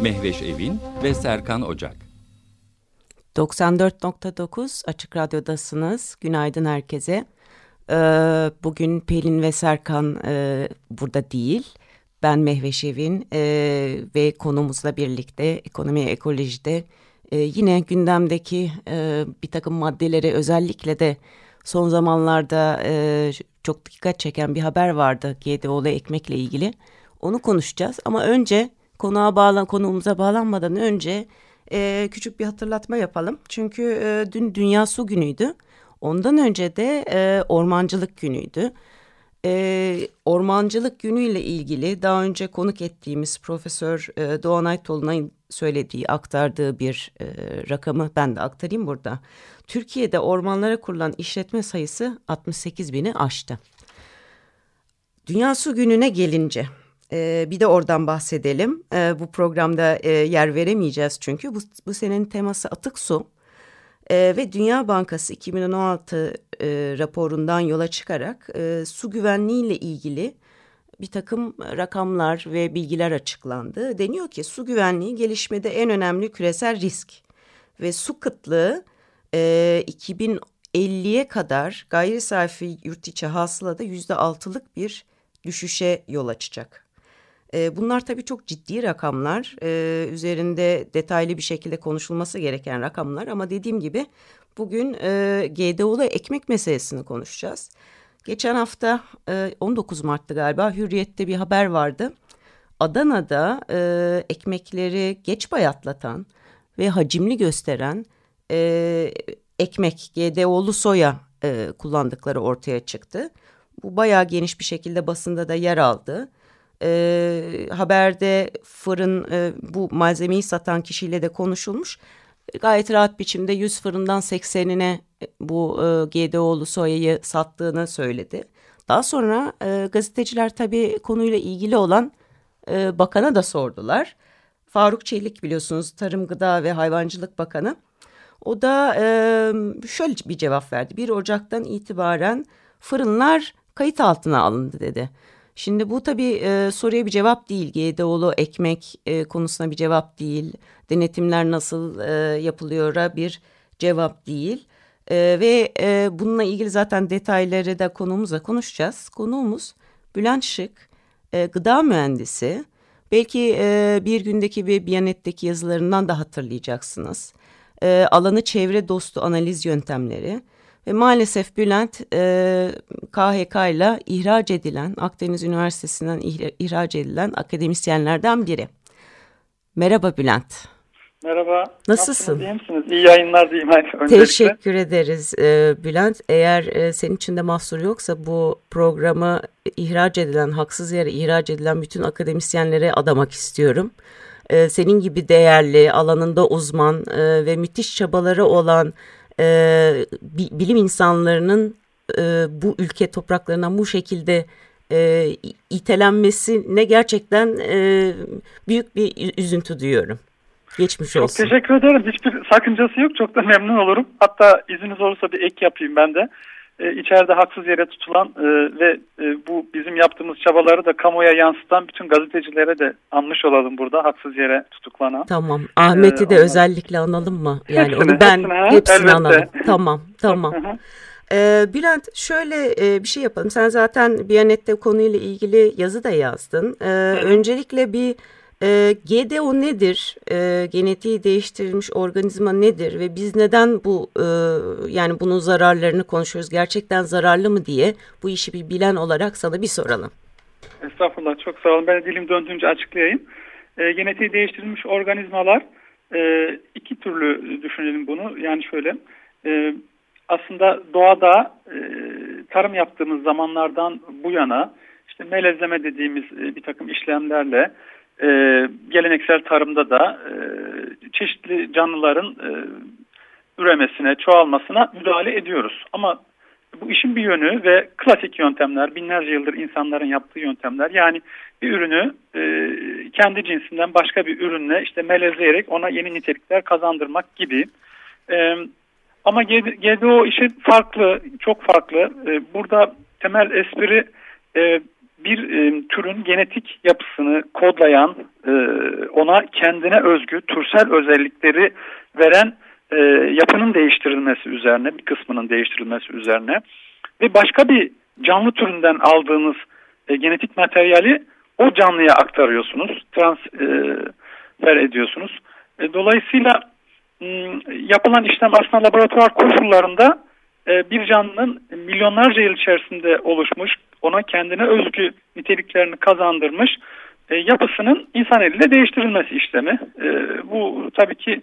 Mehveş Evin ve Serkan Ocak. 94.9 Açık Radyo'dasınız. Günaydın herkese. Ee, bugün Pelin ve Serkan e, burada değil. Ben Mehveş Evin e, ve konumuzla birlikte ekonomi ekolojide e, yine gündemdeki bir takım maddeleri özellikle de son zamanlarda çok dikkat çeken bir haber vardı GDO'lu ekmekle ilgili. Onu konuşacağız ama önce konuğa bağlan konuğumuza bağlanmadan önce e, küçük bir hatırlatma yapalım. Çünkü e, dün Dünya Su Günü'ydü. Ondan önce de e, Ormancılık Günü'ydü. E, ormancılık günüyle ilgili daha önce konuk ettiğimiz Profesör e, Doğan Aytolun'un söylediği, aktardığı bir e, rakamı ben de aktarayım burada. Türkiye'de ormanlara kurulan işletme sayısı 68 bini aştı. Dünya Su Günü'ne gelince ee, bir de oradan bahsedelim. Ee, bu programda e, yer veremeyeceğiz çünkü bu, bu senenin teması atık su. Ee, ve Dünya Bankası 2016 e, raporundan yola çıkarak e, su güvenliği ile ilgili bir takım rakamlar ve bilgiler açıklandı. Deniyor ki su güvenliği gelişmede en önemli küresel risk ve su kıtlığı e, 2050'ye kadar gayri safi yurt içi hasılada yüzde altılık bir düşüşe yol açacak. Bunlar tabii çok ciddi rakamlar. Üzerinde detaylı bir şekilde konuşulması gereken rakamlar. Ama dediğim gibi bugün e, GDO'lu ekmek meselesini konuşacağız. Geçen hafta e, 19 Mart'ta galiba Hürriyet'te bir haber vardı. Adana'da ekmekleri geç bayatlatan ve hacimli gösteren e, ekmek GDO'lu soya kullandıkları ortaya çıktı. Bu bayağı geniş bir şekilde basında da yer aldı. E, haberde fırın e, bu malzemeyi satan kişiyle de konuşulmuş. Gayet rahat biçimde 100 fırından 80'ine e, bu e, GDO'lu soyayı sattığını söyledi. Daha sonra e, gazeteciler tabii konuyla ilgili olan e, bakana da sordular. Faruk Çelik biliyorsunuz Tarım Gıda ve Hayvancılık Bakanı. O da e, şöyle bir cevap verdi. 1 Ocak'tan itibaren fırınlar kayıt altına alındı dedi. Şimdi bu tabii e, soruya bir cevap değil. GDO'lu ekmek e, konusuna bir cevap değil. Denetimler nasıl e, yapılıyor'a bir cevap değil. E, ve e, bununla ilgili zaten detayları da konuğumuzla konuşacağız. Konuğumuz Bülent Şık, e, gıda mühendisi. Belki e, bir gündeki bir Biyanet'teki yazılarından da hatırlayacaksınız. E, alanı çevre dostu analiz yöntemleri ve maalesef Bülent e, KHK ile ihraç edilen, Akdeniz Üniversitesi'nden ihraç edilen akademisyenlerden biri. Merhaba Bülent. Merhaba. Nasılsın? İyi misiniz? İyi yayınlar diyeyim. Öncelikle. Teşekkür ederiz e, Bülent. Eğer e, senin için de mahsur yoksa bu programı ihraç edilen, haksız yere ihraç edilen bütün akademisyenlere adamak istiyorum. E, senin gibi değerli, alanında uzman ve müthiş çabaları olan e, bilim insanlarının e, bu ülke topraklarından bu şekilde e, itelenmesine gerçekten e, büyük bir üzüntü duyuyorum. Geçmiş olsun. Çok teşekkür ederim. Hiçbir sakıncası yok. Çok da memnun olurum. Hatta izniniz olursa bir ek yapayım ben de e, içeride haksız yere tutulan e, ve e, bu bizim yaptığımız çabaları da kamuya yansıtan bütün gazetecilere de anmış olalım burada haksız yere tutuklanan. Tamam. Ahmet'i de onlar... özellikle analım mı? Yani hepsini, onu ben hepsini, hepsini analım. Tamam, tamam. Ee, Bülent şöyle e, bir şey yapalım. Sen zaten Biyanet'te konuyla ilgili yazı da yazdın. Ee, öncelikle bir e, GDO nedir? E, genetiği değiştirilmiş organizma nedir ve biz neden bu e, yani bunun zararlarını konuşuyoruz? Gerçekten zararlı mı diye bu işi bir bilen olarak sana bir soralım. Estağfurullah çok sağ olun. Ben dilim döndüğünce açıklayayım. E, genetiği değiştirilmiş organizmalar e, iki türlü düşünelim bunu. Yani şöyle e, aslında doğada e, tarım yaptığımız zamanlardan bu yana işte melezleme dediğimiz e, bir takım işlemlerle e, geleneksel tarımda da e, çeşitli canlıların e, üremesine, çoğalmasına müdahale ediyoruz. Ama bu işin bir yönü ve klasik yöntemler, binlerce yıldır insanların yaptığı yöntemler. Yani bir ürünü e, kendi cinsinden başka bir ürünle işte melezleyerek ona yeni nitelikler kazandırmak gibi. E, ama GDO işi farklı, çok farklı. E, burada temel espri e, bir e, türün genetik yapısını kodlayan, e, ona kendine özgü türsel özellikleri veren e, yapının değiştirilmesi üzerine, bir kısmının değiştirilmesi üzerine ve başka bir canlı türünden aldığınız e, genetik materyali o canlıya aktarıyorsunuz, transfer ediyorsunuz. E, dolayısıyla yapılan işlem aslında laboratuvar koşullarında e, bir canlının milyonlarca yıl içerisinde oluşmuş, ona kendine özgü niteliklerini kazandırmış e, yapısının insan eliyle değiştirilmesi işlemi. E, bu tabii ki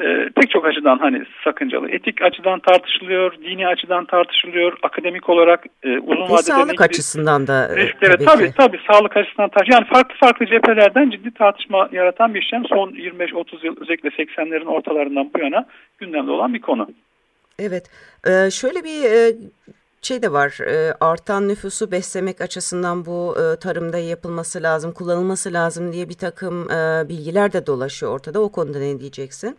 e, pek çok açıdan hani sakıncalı. Etik açıdan tartışılıyor, dini açıdan tartışılıyor, akademik olarak e, uzun vadede... sağlık açısından da e, risklere, tabii, tabii tabii sağlık açısından tartışılıyor. Yani farklı farklı cephelerden ciddi tartışma yaratan bir işlem son 25-30 yıl özellikle 80'lerin ortalarından bu yana gündemde olan bir konu. Evet, ee, şöyle bir e, şey de var, e, artan nüfusu beslemek açısından bu e, tarımda yapılması lazım, kullanılması lazım diye bir takım e, bilgiler de dolaşıyor ortada. O konuda ne diyeceksin?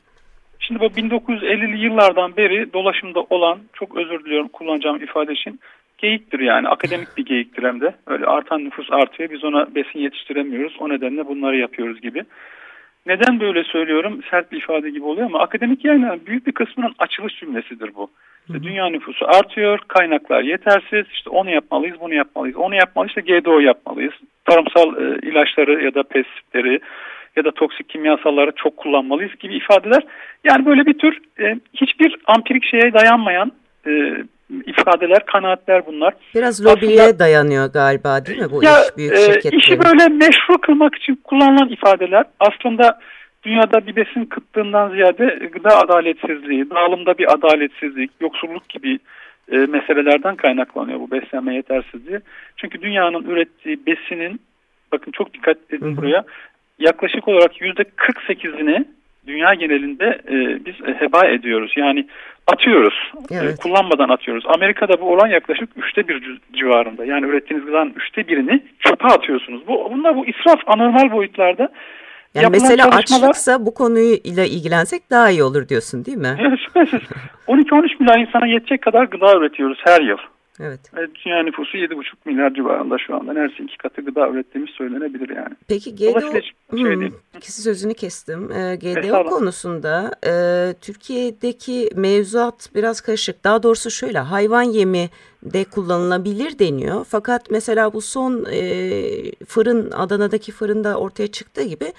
Şimdi bu 1950'li yıllardan beri dolaşımda olan, çok özür diliyorum kullanacağım ifade için, geyiktir yani. Akademik bir geyiktir hem de. Öyle artan nüfus artıyor, biz ona besin yetiştiremiyoruz. O nedenle bunları yapıyoruz gibi. Neden böyle söylüyorum? Sert bir ifade gibi oluyor ama akademik yayınların büyük bir kısmının açılış cümlesidir bu. İşte dünya nüfusu artıyor, kaynaklar yetersiz, işte onu yapmalıyız, bunu yapmalıyız, onu yapmalıyız, işte GDO yapmalıyız. Tarımsal e, ilaçları ya da pestisitleri ya da toksik kimyasalları çok kullanmalıyız gibi ifadeler. Yani böyle bir tür e, hiçbir ampirik şeye dayanmayan e, ifadeler, kanaatler bunlar. Biraz lobiye Aslında, dayanıyor galiba değil mi bu ya, iş büyük şirketlerin? E, işi böyle meşru kılmak için kullanılan ifadeler aslında dünyada bir besin kıtlığından ziyade gıda adaletsizliği, dağılımda bir adaletsizlik, yoksulluk gibi e, meselelerden kaynaklanıyor bu beslenme yetersizliği. Çünkü dünyanın ürettiği besinin, bakın çok dikkat edin buraya, yaklaşık olarak yüzde 48'ini dünya genelinde e, biz heba ediyoruz. Yani atıyoruz. E, evet. E, kullanmadan atıyoruz. Amerika'da bu oran yaklaşık üçte bir civarında. Yani ürettiğiniz gıdanın üçte birini çöpe atıyorsunuz. Bu, bunlar bu israf anormal boyutlarda. Yani mesela çalışmalar... açlıksa bu konuyla ilgilensek daha iyi olur diyorsun değil mi? Evet şüphesiz. 12-13 milyar insana yetecek kadar gıda üretiyoruz her yıl. Evet. Ve dünya nüfusu 7,5 milyar civarında şu anda. Neredeyse iki katı gıda ürettiğimiz söylenebilir yani. Peki GDO, şey hmm, ikisi sözünü kestim. Ee, GDO konusunda e, Türkiye'deki mevzuat biraz karışık. Daha doğrusu şöyle hayvan yemi de kullanılabilir deniyor. Fakat mesela bu son e, fırın Adana'daki fırında ortaya çıktığı gibi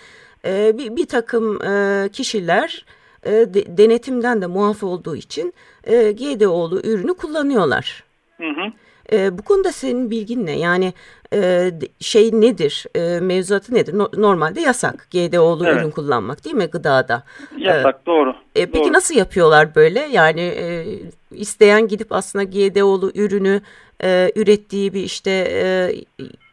e, bir, bir takım e, kişiler e, de, denetimden de muaf olduğu için e, GDO'lu ürünü kullanıyorlar. Hı hı. E, bu konuda senin bilgin ne? Yani e, şey nedir? E, mevzuatı nedir? No, normalde yasak GDO'lu evet. ürün kullanmak değil mi gıdada? Yasak e, doğru. E, peki doğru. nasıl yapıyorlar böyle? Yani e, isteyen gidip aslında GDO'lu ürünü e, ürettiği bir işte e,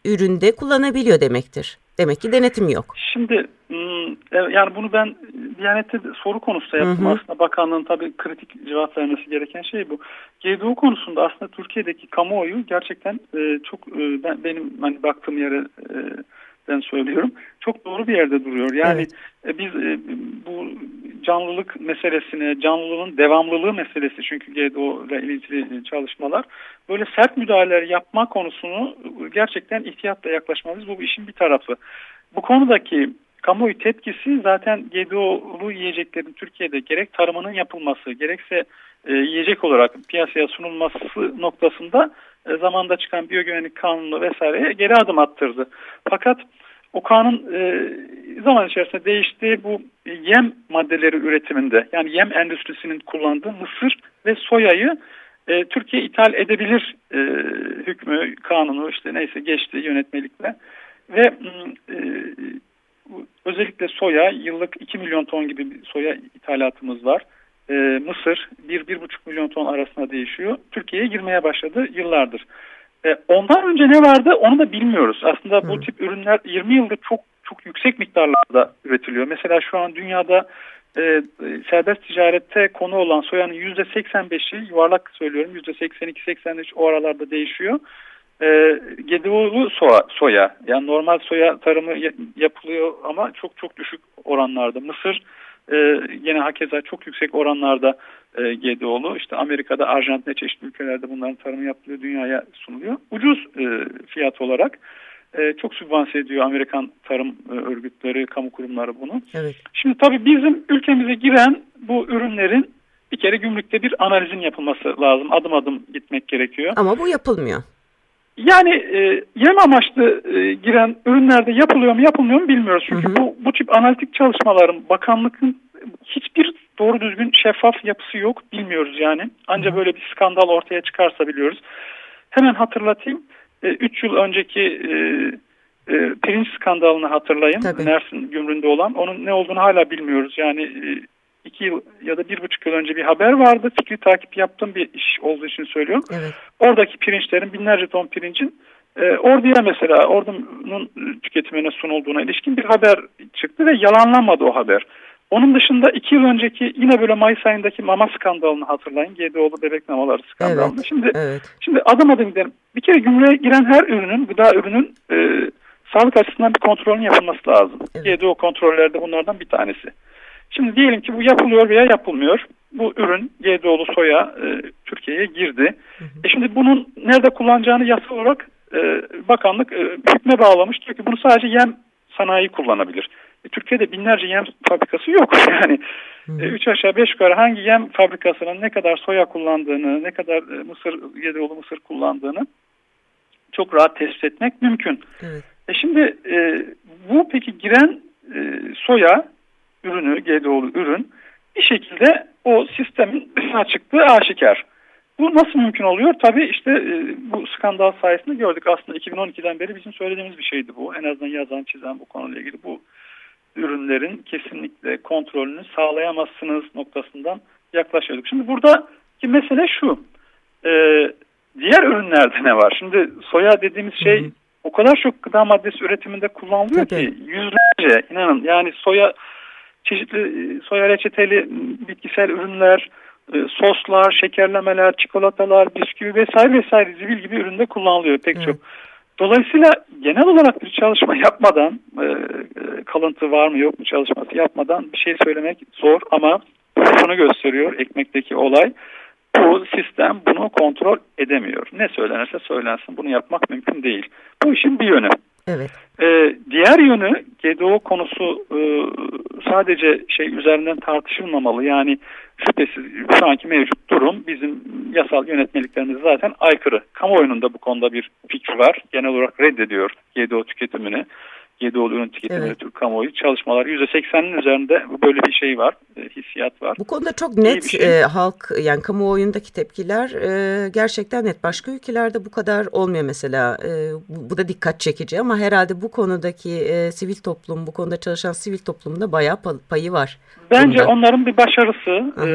üründe kullanabiliyor demektir. Demek ki denetim yok. Şimdi hmm, e, yani bunu ben Diyanet'te soru konusu yaptım. Hı hı. Aslında bakanlığın tabii kritik cevap vermesi gereken şey bu. GDO konusunda aslında Türkiye'deki kamuoyu gerçekten e, çok e, ben, benim hani baktığım yere ben söylüyorum. Çok doğru bir yerde duruyor. Yani evet. e, biz e, bu canlılık meselesine, canlılığın devamlılığı meselesi çünkü GDO ile ilgili çalışmalar böyle sert müdahaleler yapma konusunu gerçekten ihtiyatla yaklaşmalıyız. Bu işin bir tarafı. Bu konudaki kamuoyu tepkisi zaten GDO'lu yiyeceklerin Türkiye'de gerek tarımının yapılması gerekse e, yiyecek olarak piyasaya sunulması noktasında e, zamanda çıkan biyogüvenlik kanunu vesaireye geri adım attırdı. Fakat o kanun e, zaman içerisinde değişti. Bu yem maddeleri üretiminde yani yem endüstrisinin kullandığı mısır ve soyayı e, Türkiye ithal edebilir e, hükmü, kanunu işte neyse geçti yönetmelikle. Ve e, özellikle soya yıllık 2 milyon ton gibi bir soya ithalatımız var. E, Mısır 1-1,5 milyon ton arasında değişiyor. Türkiye'ye girmeye başladı yıllardır. E, ondan önce ne vardı onu da bilmiyoruz. Aslında bu tip ürünler 20 yıldır çok çok yüksek miktarlarda üretiliyor. Mesela şu an dünyada e, serbest ticarette konu olan soyanın %85'i yuvarlak söylüyorum %82-83 o aralarda değişiyor. E, GDO'lu soya, soya yani normal soya tarımı yapılıyor ama çok çok düşük oranlarda. Mısır e, yine hakeza çok yüksek oranlarda e, GDO'lu. İşte Amerika'da, Arjantin'de çeşitli ülkelerde bunların tarımı yapılıyor, dünyaya sunuluyor. Ucuz e, fiyat olarak e, çok sübvanse ediyor Amerikan tarım e, örgütleri, kamu kurumları bunu. Evet. Şimdi tabii bizim ülkemize giren bu ürünlerin bir kere gümrükte bir analizin yapılması lazım. Adım adım gitmek gerekiyor. Ama bu yapılmıyor. Yani e, yem amaçlı e, giren ürünlerde yapılıyor mu yapılmıyor mu bilmiyoruz. Çünkü hı hı. bu bu tip analitik çalışmaların bakanlıkın hiçbir doğru düzgün şeffaf yapısı yok bilmiyoruz yani. Ancak böyle bir skandal ortaya çıkarsa biliyoruz. Hemen hatırlatayım. 3 e, yıl önceki e, e, pirinç skandalını hatırlayın. Tabii. Mersin gümründe olan. Onun ne olduğunu hala bilmiyoruz. Yani e, iki yıl ya da bir buçuk yıl önce bir haber vardı. Fikri takip yaptığım bir iş olduğu için söylüyorum. Evet. Oradaki pirinçlerin binlerce ton pirincin e, orduya mesela ordunun tüketimine sunulduğuna ilişkin bir haber çıktı ve yalanlanmadı o haber. Onun dışında iki yıl önceki yine böyle Mayıs ayındaki mama skandalını hatırlayın. GDO'lu bebek mamaları skandalını. Evet, şimdi evet. şimdi adım adım gidelim. Bir kere gümrüğe giren her ürünün, gıda ürünün e, sağlık açısından bir kontrolün yapılması lazım. Evet. GDO kontrollerde bunlardan bir tanesi. Şimdi diyelim ki bu yapılıyor veya yapılmıyor. Bu ürün GDO'lu soya e, Türkiye'ye girdi. Hı hı. E şimdi bunun nerede kullanacağını yasa olarak e, bakanlık e, hükme bağlamış. Diyor ki bunu sadece yem sanayi kullanabilir. E, Türkiye'de binlerce yem fabrikası yok. Yani e, üç aşağı beş yukarı hangi yem fabrikasının ne kadar soya kullandığını, ne kadar e, mısır, yediroğlu mısır kullandığını çok rahat tespit etmek mümkün. Evet. E şimdi e, bu peki giren e, soya ürünü, GDO'lu ürün bir şekilde o sistemin dışına çıktığı aşikar. Bu nasıl mümkün oluyor? Tabii işte e, bu skandal sayesinde gördük. Aslında 2012'den beri bizim söylediğimiz bir şeydi bu. En azından yazan çizen bu konuyla ilgili bu ürünlerin kesinlikle kontrolünü sağlayamazsınız noktasından yaklaşıyorduk. Şimdi burada ki mesele şu. E, diğer ürünlerde ne var? Şimdi soya dediğimiz şey hı hı. o kadar çok gıda maddesi üretiminde kullanılıyor Tabii. ki yüzlerce inanın yani soya çeşitli e, soya reçeteli bitkisel ürünler, e, soslar, şekerlemeler, çikolatalar, bisküvi vesaire vesaire zibil gibi üründe kullanılıyor pek evet. çok. Dolayısıyla genel olarak bir çalışma yapmadan, e, kalıntı var mı yok mu çalışması yapmadan bir şey söylemek zor ama şunu gösteriyor ekmekteki olay. Bu sistem bunu kontrol edemiyor. Ne söylenirse söylensin bunu yapmak mümkün değil. Bu işin bir yönü. Evet. Ee, diğer yönü GDO konusu e, sadece şey üzerinden tartışılmamalı. Yani şüphesiz şu anki mevcut durum bizim yasal yönetmeliklerimiz zaten aykırı. Kamuoyunun da bu konuda bir fikri var. Genel olarak reddediyor GDO tüketimini. GDO ürün tüketimini evet. Türk kamuoyu çalışmalar %80'in üzerinde böyle bir şey var, e, hissiyat var. Bu konuda çok net şey. e, halk yani kamuoyundaki tepkiler e, gerçekten net. Başka ülkelerde bu kadar olmuyor mesela. E, bu, bu da dikkat çekici ama herhalde bu konudaki e, sivil toplum, bu konuda çalışan sivil toplumda bayağı payı var. Bence bunda. onların bir başarısı. E,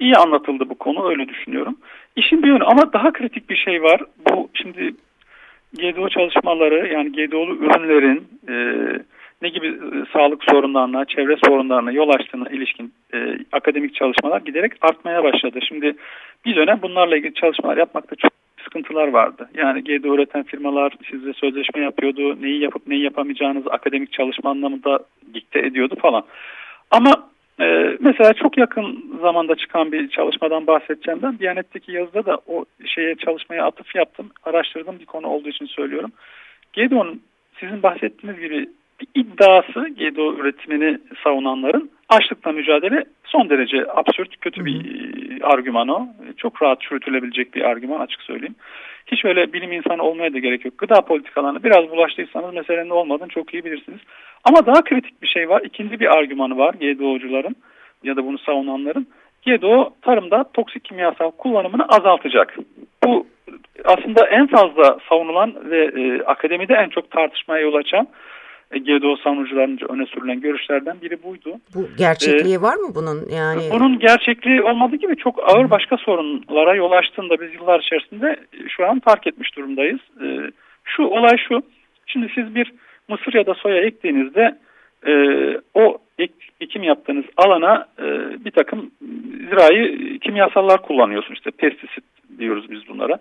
iyi anlatıldı bu konu öyle düşünüyorum. İşin bir yönü ama daha kritik bir şey var. Bu şimdi GDO çalışmaları yani GDO'lu ürünlerin e, ne gibi e, sağlık sorunlarına, çevre sorunlarına yol açtığına ilişkin e, akademik çalışmalar giderek artmaya başladı. Şimdi bir dönem bunlarla ilgili çalışmalar yapmakta çok sıkıntılar vardı. Yani GDO üreten firmalar sizle sözleşme yapıyordu. Neyi yapıp neyi yapamayacağınızı akademik çalışma anlamında dikte ediyordu falan. Ama ee, mesela çok yakın zamanda çıkan bir çalışmadan bahsedeceğim ben. Diyanet'teki yazıda da o şeye çalışmaya atıf yaptım. Araştırdığım bir konu olduğu için söylüyorum. GEDO'nun sizin bahsettiğiniz gibi bir iddiası GEDO üretimini savunanların açlıkla mücadele son derece absürt, kötü bir argüman o. Çok rahat çürütülebilecek bir argüman açık söyleyeyim. Hiç öyle bilim insanı olmaya da gerek yok. Gıda politikalarına biraz bulaştıysanız meselenin olmadığını çok iyi bilirsiniz. Ama daha kritik bir şey var. İkinci bir argümanı var GDO'cuların ya da bunu savunanların. GDO tarımda toksik kimyasal kullanımını azaltacak. Bu aslında en fazla savunulan ve e, akademide en çok tartışmaya yol açan e, GDO savunucularınca öne sürülen görüşlerden biri buydu. Bu gerçekliği ee, var mı bunun? Yani Bunun gerçekliği olmadığı gibi çok ağır başka sorunlara yol açtığında biz yıllar içerisinde şu an fark etmiş durumdayız. Ee, şu olay şu. Şimdi siz bir mısır ya da soya ektiğinizde e, o ek, ekim yaptığınız alana e, bir takım zirai kimyasallar kullanıyorsunuz. İşte pestisit diyoruz biz bunlara.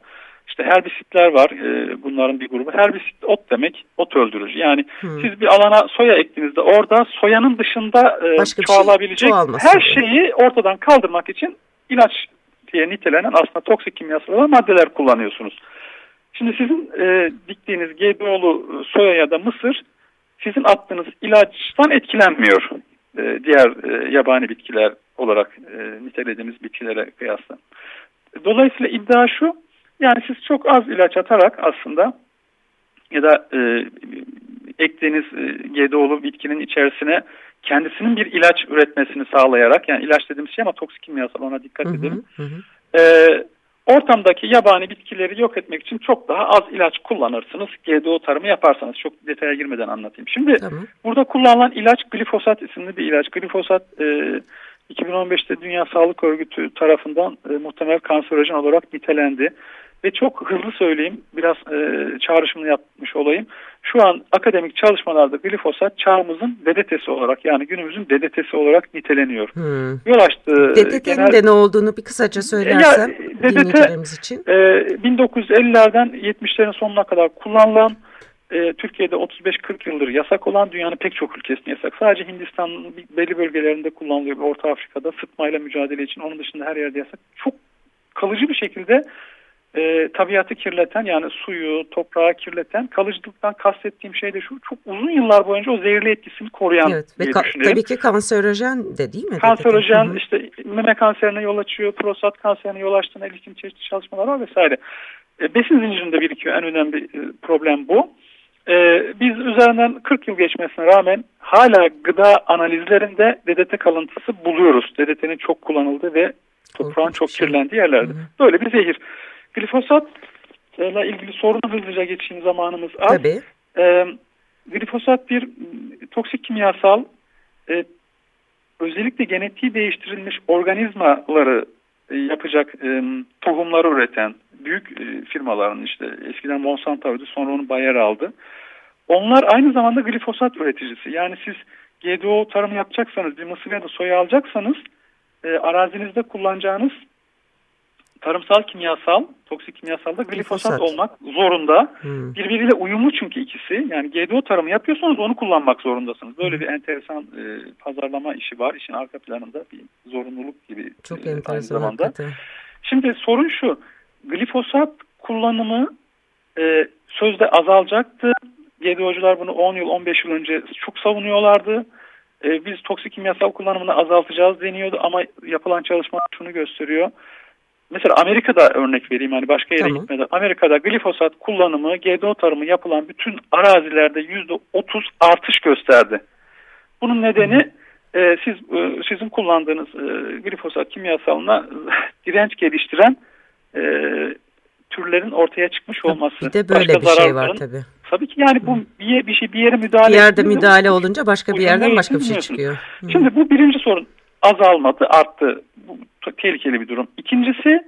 İşte herbisitler var e, bunların bir grubu. Herbisit ot demek ot öldürücü. Yani hmm. siz bir alana soya ektiğinizde orada soyanın dışında e, Başka çoğalabilecek şey her şeyi ortadan kaldırmak için ilaç diye nitelenen aslında toksik kimyasal maddeler kullanıyorsunuz. Şimdi sizin e, diktiğiniz GDO'lu soya ya da mısır sizin attığınız ilaçtan etkilenmiyor. E, diğer e, yabani bitkiler olarak e, nitelediğimiz bitkilere kıyasla. Dolayısıyla iddia şu, yani siz çok az ilaç atarak aslında ya da e, ektiğiniz e, GDO'lu bitkinin içerisine kendisinin bir ilaç üretmesini sağlayarak yani ilaç dediğimiz şey ama toksik kimyasal ona dikkat hı hı, edelim. Hı. E, ortamdaki yabani bitkileri yok etmek için çok daha az ilaç kullanırsınız. GDO tarımı yaparsanız çok detaya girmeden anlatayım. Şimdi tamam. burada kullanılan ilaç glifosat isimli bir ilaç. Glifosat e, 2015'te Dünya Sağlık Örgütü tarafından e, muhtemel kanserojen olarak nitelendi. Ve çok hızlı söyleyeyim, biraz e, çağrışımını yapmış olayım. Şu an akademik çalışmalarda glifosat çağımızın dedetesi olarak yani günümüzün dedetesi olarak niteleniyor. Hmm. Yol açtığı DDT'nin genel... de ne olduğunu bir kısaca söylersen ya, dinleyicilerimiz için. E, 1950'lerden 70'lerin sonuna kadar kullanılan e, Türkiye'de 35-40 yıldır yasak olan dünyanın pek çok ülkesinde yasak. Sadece Hindistan'ın belli bölgelerinde kullanılıyor. Orta Afrika'da sıtmayla mücadele için onun dışında her yerde yasak. Çok kalıcı bir şekilde e, tabiatı kirleten yani suyu, toprağı kirleten kalıcılıktan kastettiğim şey de şu çok uzun yıllar boyunca o zehirli etkisini koruyan evet, ve ka- Tabii ki kanserojen de değil mi? Kanserojen -hı. işte meme kanserine yol açıyor, prostat kanserine yol açtığına ilişkin çeşitli çalışmalar var vesaire. E, besin zincirinde birikiyor en önemli e, problem bu. E, biz üzerinden 40 yıl geçmesine rağmen hala gıda analizlerinde DDT kalıntısı buluyoruz. DDT'nin çok kullanıldığı ve toprağın çok şey. kirlendiği yerlerde. Böyle bir zehir. Glifosatla ilgili sorunu hızlıca geçeyim zamanımız az. Tabii. E, glifosat bir toksik kimyasal e, özellikle genetiği değiştirilmiş organizmaları e, yapacak e, tohumları üreten büyük e, firmaların işte eskiden Monsanto'ydu sonra onu Bayer aldı. Onlar aynı zamanda glifosat üreticisi. Yani siz GDO tarım yapacaksanız bir mısır ya da soya alacaksanız e, arazinizde kullanacağınız tarımsal kimyasal, toksik kimyasalda glifosat, glifosat olmak zorunda. Hmm. Birbiriyle uyumlu çünkü ikisi. Yani GDO tarımı yapıyorsanız onu kullanmak zorundasınız. Böyle hmm. bir enteresan e, pazarlama işi var. İşin arka planında bir zorunluluk gibi Çok e, enteresan aynı zamanda. Hakikaten. Şimdi sorun şu. Glifosat kullanımı e, sözde azalacaktı. GDO'cular bunu 10 yıl 15 yıl önce çok savunuyorlardı. E, biz toksik kimyasal kullanımını azaltacağız deniyordu ama yapılan çalışma şunu gösteriyor mesela Amerika'da örnek vereyim hani başka yere tamam. gitmeden. Amerika'da glifosat kullanımı GDO tarımı yapılan bütün arazilerde yüzde otuz artış gösterdi. Bunun nedeni e, siz e, sizin kullandığınız e, glifosat kimyasalına direnç geliştiren e, türlerin ortaya çıkmış olması. Bir de böyle başka bir şey var tabii. Tabii ki yani bu bir, bir şey bir yere müdahale Bir yerde müdahale olunca başka bir yerden başka bir şey çıkıyor. Şimdi bu birinci sorun azalmadı, arttı. Bu tehlikeli bir durum. İkincisi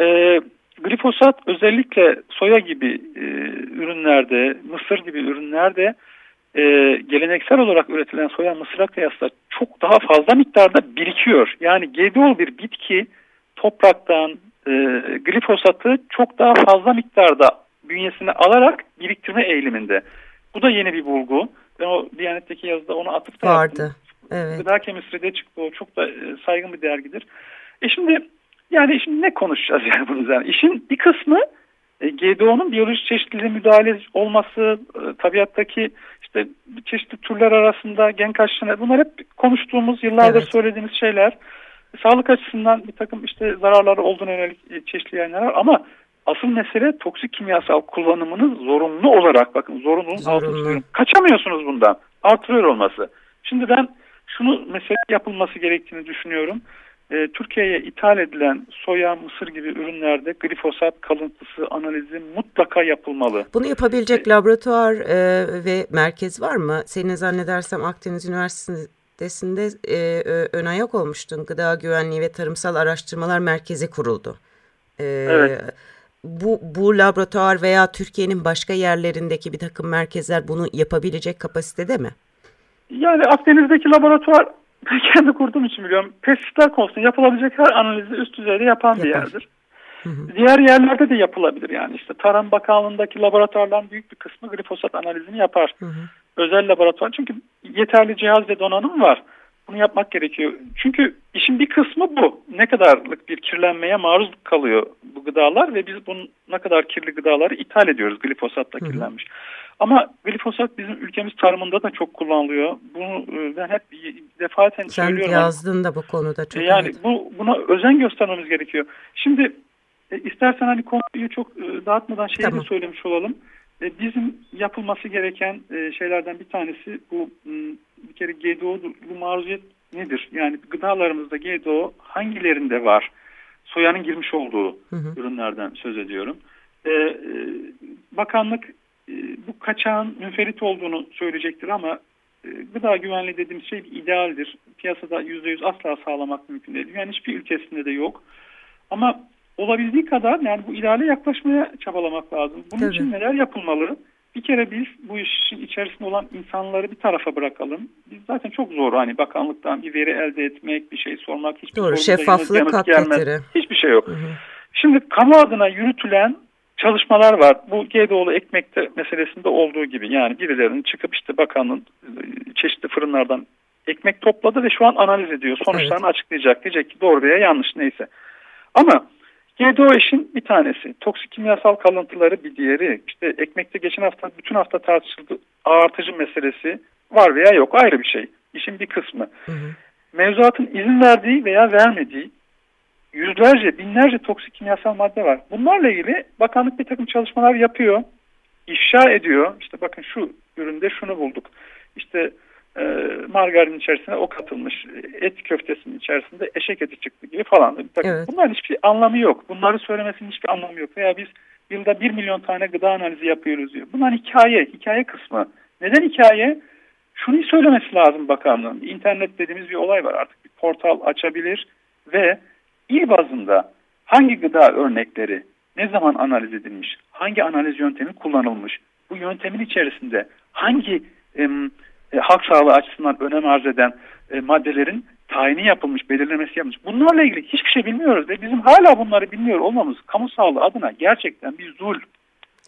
e, glifosat özellikle soya gibi e, ürünlerde, mısır gibi ürünlerde e, geleneksel olarak üretilen soya mısıra kıyasla çok daha fazla miktarda birikiyor. Yani GDO bir bitki topraktan e, glifosatı çok daha fazla miktarda bünyesine alarak biriktirme eğiliminde. Bu da yeni bir bulgu. Ben o Diyanet'teki yazıda onu atıp da Vardı. Yaptım. Evet. Gıda Kemistri'de çıktı. O çok da e, saygın bir dergidir. E şimdi yani şimdi ne konuşacağız yani bunun üzerine? İşin bir kısmı e, GDO'nun biyolojik çeşitliliğe müdahale olması, e, tabiattaki işte çeşitli türler arasında gen kaçışına bunlar hep konuştuğumuz, yıllardır evet. söylediğimiz şeyler. Sağlık açısından bir takım işte zararları olduğuna yönelik çeşitli yayınlar var ama asıl mesele toksik kimyasal kullanımını zorunlu olarak bakın zorunluluğun zorunlu. Kaçamıyorsunuz bundan. Artırıyor olması. Şimdi ben şunu mesele yapılması gerektiğini düşünüyorum. E, Türkiye'ye ithal edilen soya, mısır gibi ürünlerde glifosat kalıntısı analizi mutlaka yapılmalı. Bunu yapabilecek e, laboratuvar e, ve merkez var mı? Senin zannedersem Akdeniz Üniversitesi'nde e, ön ayak olmuştun. Gıda Güvenliği ve Tarımsal Araştırmalar Merkezi kuruldu. E, evet. bu, bu laboratuvar veya Türkiye'nin başka yerlerindeki bir takım merkezler bunu yapabilecek kapasitede mi? Yani Akdeniz'deki laboratuvar kendi kurduğum için biliyorum. Pestisler konusunda yapılabilecek her analizi üst düzeyde yapan Yapar. bir yerdir. Hı hı. Diğer yerlerde de yapılabilir yani işte Tarım Bakanlığı'ndaki laboratuvarların büyük bir kısmı glifosat analizini yapar. Hı hı. Özel laboratuvar çünkü yeterli cihaz ve donanım var. Bunu yapmak gerekiyor. Çünkü işin bir kısmı bu. Ne kadarlık bir kirlenmeye maruz kalıyor bu gıdalar ve biz bunun ne kadar kirli gıdaları ithal ediyoruz glifosatla kirlenmiş. Hı hı. Ama glifosat bizim ülkemiz tarımında da çok kullanılıyor. Bunu e, ben hep defaten Sen söylüyorum. Sen yazdın da bu konuda çok. Yani bu buna özen göstermemiz gerekiyor. Şimdi e, istersen hani konuyu çok e, dağıtmadan şeyi tamam. de söylemiş olalım. E, bizim yapılması gereken e, şeylerden bir tanesi bu bir kere GDO bu maruziyet nedir? Yani gıdalarımızda GDO hangilerinde var? Soyanın girmiş olduğu hı hı. ürünlerden söz ediyorum. E, e, bakanlık e, bu kaçağın müferit olduğunu söyleyecektir ama e, gıda güvenliği dediğimiz şey bir idealdir. Piyasada %100 asla sağlamak mümkün değil. Yani hiçbir ülkesinde de yok. Ama olabildiği kadar yani bu ideale yaklaşmaya çabalamak lazım. Bunun Tabii. için neler yapılmalı? Bir kere biz bu işin içerisinde olan insanları bir tarafa bırakalım. Biz zaten çok zor hani bakanlıktan bir veri elde etmek, bir şey sormak. Hiçbir Doğru, şeffaflık hakikatleri. Hiçbir şey yok. Hı hı. Şimdi kamu adına yürütülen çalışmalar var. Bu GDO'lu ekmekte meselesinde olduğu gibi yani birilerinin çıkıp işte bakanın e, çeşitli fırınlardan ekmek topladı ve şu an analiz ediyor. Sonuçlarını evet. açıklayacak. Diyecek ki doğru veya yanlış neyse. Ama GDO işin bir tanesi. Toksik kimyasal kalıntıları bir diğeri. İşte ekmekte geçen hafta bütün hafta tartışıldı. Ağartıcı meselesi var veya yok ayrı bir şey. İşin bir kısmı. Hı hı. Mevzuatın izin verdiği veya vermediği yüzlerce, binlerce toksik kimyasal madde var. Bunlarla ilgili bakanlık bir takım çalışmalar yapıyor. ifşa ediyor. İşte bakın şu üründe şunu bulduk. İşte e, margarin içerisine o katılmış. Et köftesinin içerisinde eşek eti çıktı gibi falan. Bakın, evet. Bunların hiçbir anlamı yok. Bunları söylemesinin hiçbir anlamı yok. Veya biz yılda bir milyon tane gıda analizi yapıyoruz diyor. Bunlar hikaye, hikaye kısmı. Neden hikaye? Şunu söylemesi lazım bakanlığın. İnternet dediğimiz bir olay var artık. Bir portal açabilir ve il bazında hangi gıda örnekleri ne zaman analiz edilmiş, hangi analiz yöntemi kullanılmış, bu yöntemin içerisinde hangi e, e, halk sağlığı açısından önem arz eden e, maddelerin tayini yapılmış, belirlemesi yapılmış. Bunlarla ilgili hiçbir şey bilmiyoruz ve bizim hala bunları bilmiyor olmamız kamu sağlığı adına gerçekten bir zul.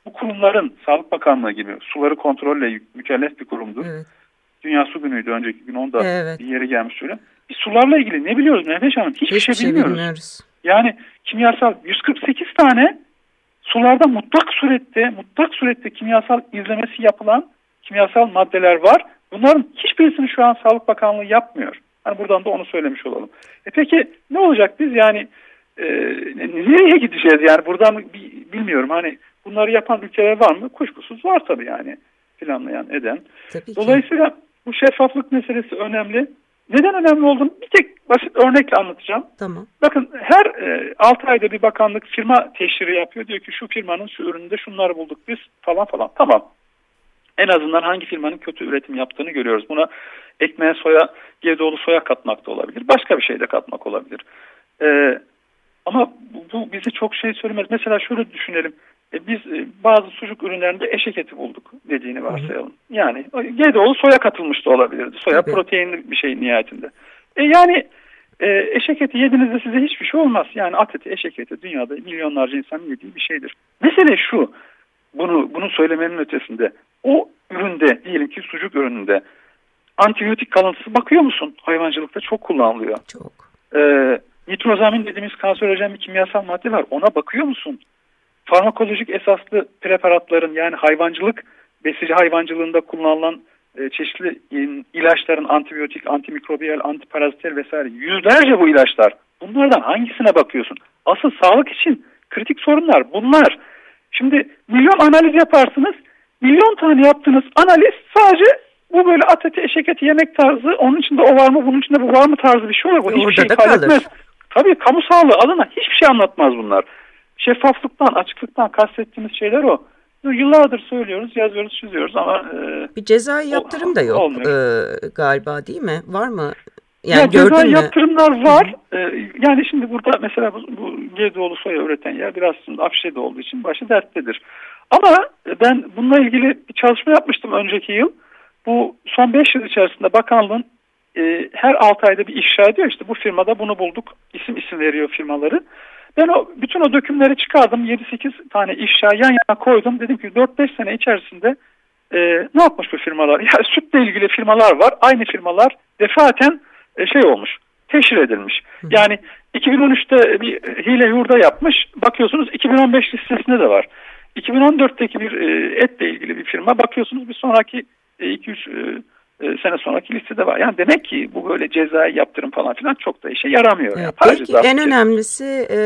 Bu kurumların Sağlık Bakanlığı gibi suları kontrolle mükellef bir kurumdur. Evet. Dünya Su Günü'ydü önceki gün onda evet. bir yere gelmiş söyleyeyim. Biz sularla ilgili ne biliyoruz Mehmet Hanım? Hiçbir, Hiçbir şey, şey bilmiyoruz. bilmiyoruz. Yani kimyasal 148 tane sularda mutlak surette mutlak surette kimyasal izlemesi yapılan kimyasal maddeler var. Bunların hiçbirisini şu an Sağlık Bakanlığı yapmıyor. Hani buradan da onu söylemiş olalım. E peki ne olacak biz yani e, nereye gideceğiz yani buradan bilmiyorum hani bunları yapan ülkeler var mı? Kuşkusuz var tabii yani planlayan eden. Tabii Dolayısıyla bu şeffaflık meselesi önemli. Neden önemli olduğunu bir tek basit örnekle anlatacağım. Tamam. Bakın her e, 6 ayda bir bakanlık firma teşhiri yapıyor. Diyor ki şu firmanın şu ürününde şunları bulduk biz falan falan. Tamam. En azından hangi firmanın kötü üretim yaptığını görüyoruz. Buna ekmeğe soya, gevdolu soya katmak da olabilir. Başka bir şey de katmak olabilir. Ee, ama bu bize çok şey söylemez. Mesela şöyle düşünelim. E, biz e, bazı sucuk ürünlerinde eşek eti bulduk dediğini varsayalım. Yani GDO'lu soya katılmış da olabilirdi. Soya Tabii. proteinli bir şey nihayetinde. E, yani e, eşek eti yediğinizde size hiçbir şey olmaz. Yani at eti, eşek eti dünyada milyonlarca insanın yediği bir şeydir. Mesele şu, bunu bunu söylemenin ötesinde. O üründe, diyelim ki sucuk ürününde antibiyotik kalıntısı bakıyor musun? Hayvancılıkta çok kullanılıyor. Çok. E, nitrozamin dediğimiz kanserojen bir kimyasal madde var. Ona bakıyor musun? Farmakolojik esaslı preparatların yani hayvancılık, besici hayvancılığında kullanılan e, çeşitli ilaçların antibiyotik, antimikrobiyal, antiparazitel vesaire yüzlerce bu ilaçlar. Bunlardan hangisine bakıyorsun? Asıl sağlık için kritik sorunlar bunlar. Şimdi milyon analiz yaparsınız. Milyon tane yaptığınız analiz sadece bu böyle at eti, eşek eti yemek tarzı, onun içinde o var mı, bunun içinde bu var mı tarzı bir şey olur. Bu hiçbir şey ifade etmez. Tabii kamu sağlığı adına hiçbir şey anlatmaz bunlar şeffaflıktan, açıklıktan kastettiğimiz şeyler o. Yıllardır söylüyoruz, yazıyoruz, çiziyoruz ama... E, bir cezai yaptırım da yok e, galiba değil mi? Var mı? Yani ya, ceza mü? yaptırımlar var. Ee, yani şimdi burada mesela bu, bu Gezioğlu soya üreten yer biraz aslında Afşe'de olduğu için başı derttedir. Ama ben bununla ilgili bir çalışma yapmıştım önceki yıl. Bu son 5 yıl içerisinde bakanlığın e, her 6 ayda bir ifşa ediyor. İşte bu firmada bunu bulduk. İsim isim veriyor firmaları. Ben o bütün o dökümleri çıkardım. 7-8 tane ifşa yan yana koydum. Dedim ki 4-5 sene içerisinde e, ne yapmış bu firmalar? Ya sütle ilgili firmalar var. Aynı firmalar defaten e, şey olmuş. Teşhir edilmiş. Yani 2013'te bir hile yurda yapmış. Bakıyorsunuz 2015 listesinde de var. 2014'teki bir e, etle ilgili bir firma. Bakıyorsunuz bir sonraki 2-3 e, e, sene sonraki listede var. Yani demek ki bu böyle cezai yaptırım falan filan çok da işe yaramıyor. Evet, yani. Belki en kes- önemlisi e,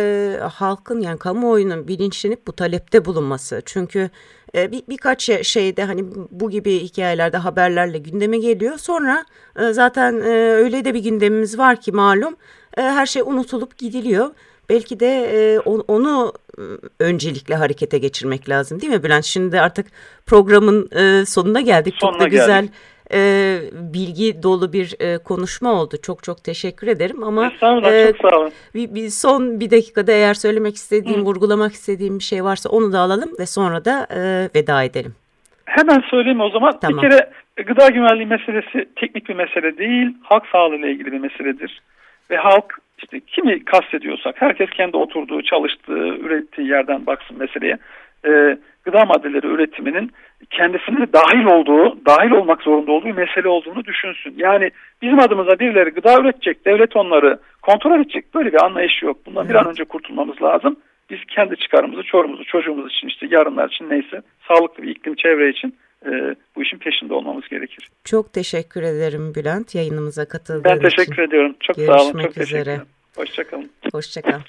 halkın yani kamuoyunun bilinçlenip bu talepte bulunması. Çünkü e, bir, birkaç şey- şeyde hani bu gibi hikayelerde haberlerle gündeme geliyor. Sonra e, zaten e, öyle de bir gündemimiz var ki malum e, her şey unutulup gidiliyor. Belki de e, on- onu e, öncelikle harekete geçirmek lazım değil mi Bülent? Şimdi artık programın e, sonuna geldik. Çok da Sonuna güzel geldik. E, bilgi dolu bir e, konuşma oldu. Çok çok teşekkür ederim ama e, çok sağ olun. bir, bir son bir dakikada eğer söylemek istediğim, vurgulamak istediğim bir şey varsa onu da alalım ve sonra da e, veda edelim. Hemen söyleyeyim o zaman. Tamam. Bir kere e, gıda güvenliği meselesi teknik bir mesele değil. Halk sağlığıyla ilgili bir meseledir. Ve halk işte kimi kastediyorsak herkes kendi oturduğu, çalıştığı, ürettiği yerden baksın meseleye. Ee, gıda maddeleri üretiminin kendisine dahil olduğu, dahil olmak zorunda olduğu bir mesele olduğunu düşünsün. Yani bizim adımıza birileri gıda üretecek, devlet onları kontrol edecek böyle bir anlayış yok. Bundan bir an önce kurtulmamız lazım. Biz kendi çıkarımızı, çorumuzu, çocuğumuz için işte yarınlar için neyse sağlıklı bir iklim, çevre için e, bu işin peşinde olmamız gerekir. Çok teşekkür ederim Bülent yayınımıza katıldığın Ben için. teşekkür ediyorum. Çok sağ olun. Görüşmek Çok teşekkür üzere. ederim. Hoşçakalın. Hoşçakal.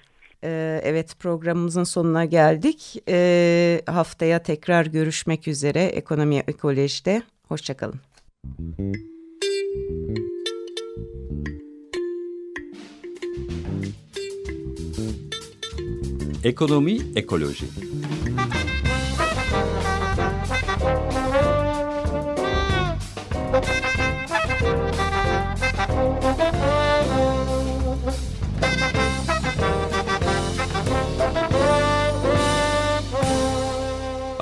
Ee, evet programımızın sonuna geldik. Ee, haftaya tekrar görüşmek üzere Ekonomi Ekoloji'de. Hoşçakalın. Ekonomi ekoloji.